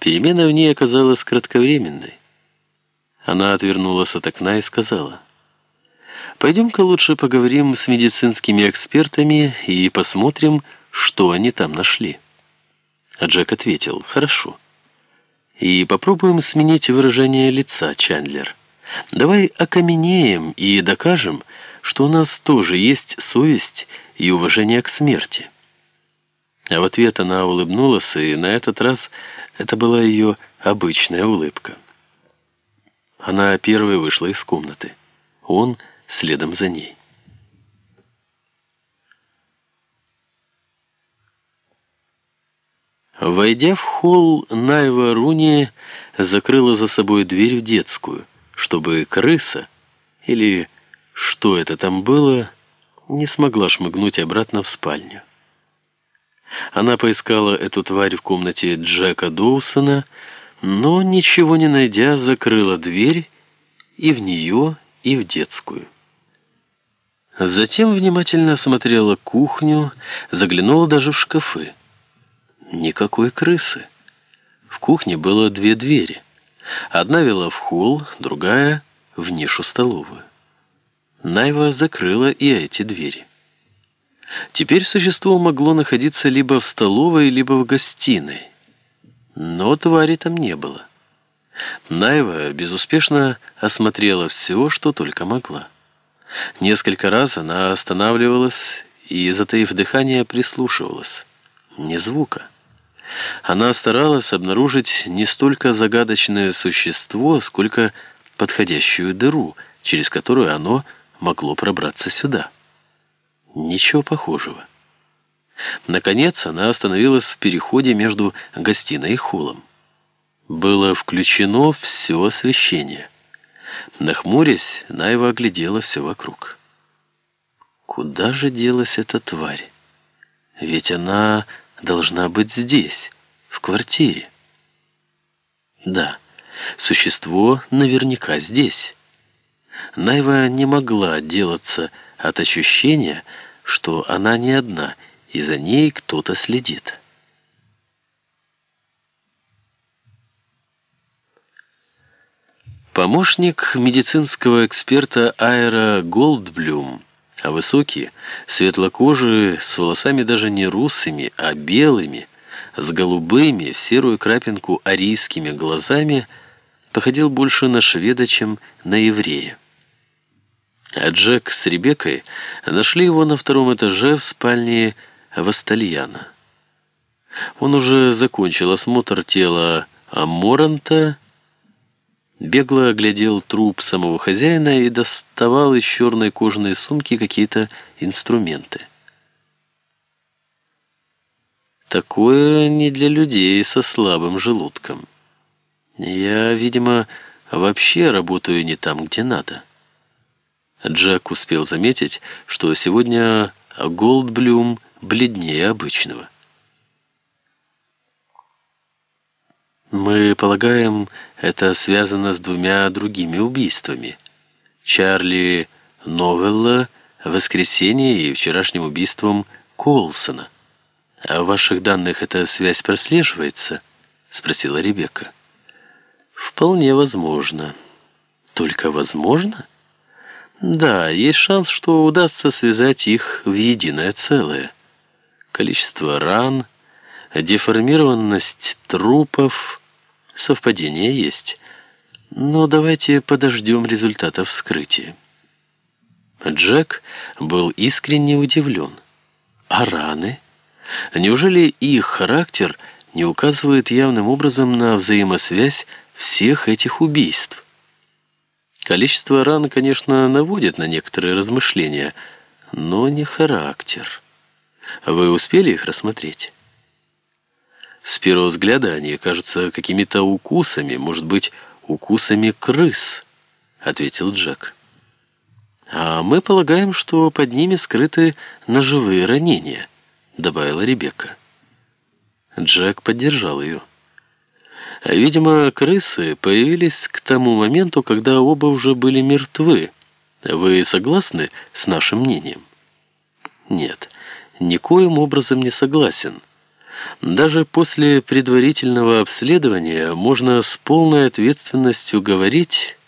Перемена в ней оказалась кратковременной. Она отвернулась от окна и сказала, «Пойдем-ка лучше поговорим с медицинскими экспертами и посмотрим, что они там нашли». А Джек ответил, «Хорошо». «И попробуем сменить выражение лица, Чандлер. Давай окаменеем и докажем, что у нас тоже есть совесть и уважение к смерти». А в ответ она улыбнулась, и на этот раз это была ее обычная улыбка. Она первой вышла из комнаты. Он следом за ней. Войдя в холл, Найва Руни закрыла за собой дверь в детскую, чтобы крыса, или что это там было, не смогла шмыгнуть обратно в спальню. Она поискала эту тварь в комнате Джека Доусона, но, ничего не найдя, закрыла дверь и в нее, и в детскую. Затем внимательно осмотрела кухню, заглянула даже в шкафы. Никакой крысы. В кухне было две двери. Одна вела в холл, другая — в нишу-столовую. Найва закрыла и эти двери. Теперь существо могло находиться либо в столовой, либо в гостиной. Но твари там не было. Найва безуспешно осмотрела все, что только могла. Несколько раз она останавливалась и, затаив дыхание, прислушивалась. Ни звука. Она старалась обнаружить не столько загадочное существо, сколько подходящую дыру, через которую оно могло пробраться сюда. Ничего похожего. Наконец она остановилась в переходе между гостиной и холлом. Было включено все освещение. Нахмурясь, Найва оглядела все вокруг. Куда же делась эта тварь? Ведь она должна быть здесь, в квартире. Да, существо наверняка здесь. Найва не могла отделаться от ощущения, что она не одна, и за ней кто-то следит. Помощник медицинского эксперта Айра Голдблюм, а высокий, светлокожий, с волосами даже не русыми, а белыми, с голубыми, в серую крапинку арийскими глазами, походил больше на шведа, чем на еврея. А Джек с Ребеккой нашли его на втором этаже в спальне Вастальяна. Он уже закончил осмотр тела Аморанта, бегло оглядел труп самого хозяина и доставал из черной кожаной сумки какие-то инструменты. Такое не для людей со слабым желудком. Я, видимо, вообще работаю не там, где надо. Джек успел заметить, что сегодня Голдблюм бледнее обычного. Мы полагаем, это связано с двумя другими убийствами. Чарли Новелла, воскресенье и вчерашним убийством Колсона. А в ваших данных эта связь прослеживается? Спросила Ребекка. Вполне возможно. Только возможно? Да, есть шанс, что удастся связать их в единое целое. Количество ран, деформированность трупов, совпадение есть. Но давайте подождем результатов вскрытия. Джек был искренне удивлен. А раны? Неужели их характер не указывает явным образом на взаимосвязь всех этих убийств? Количество ран, конечно, наводит на некоторые размышления, но не характер. Вы успели их рассмотреть? С первого взгляда они кажутся какими-то укусами, может быть, укусами крыс, ответил Джек. А мы полагаем, что под ними скрыты ножевые ранения, добавила Ребекка. Джек поддержал ее. Видимо, крысы появились к тому моменту, когда оба уже были мертвы. Вы согласны с нашим мнением? Нет, никоим образом не согласен. Даже после предварительного обследования можно с полной ответственностью говорить,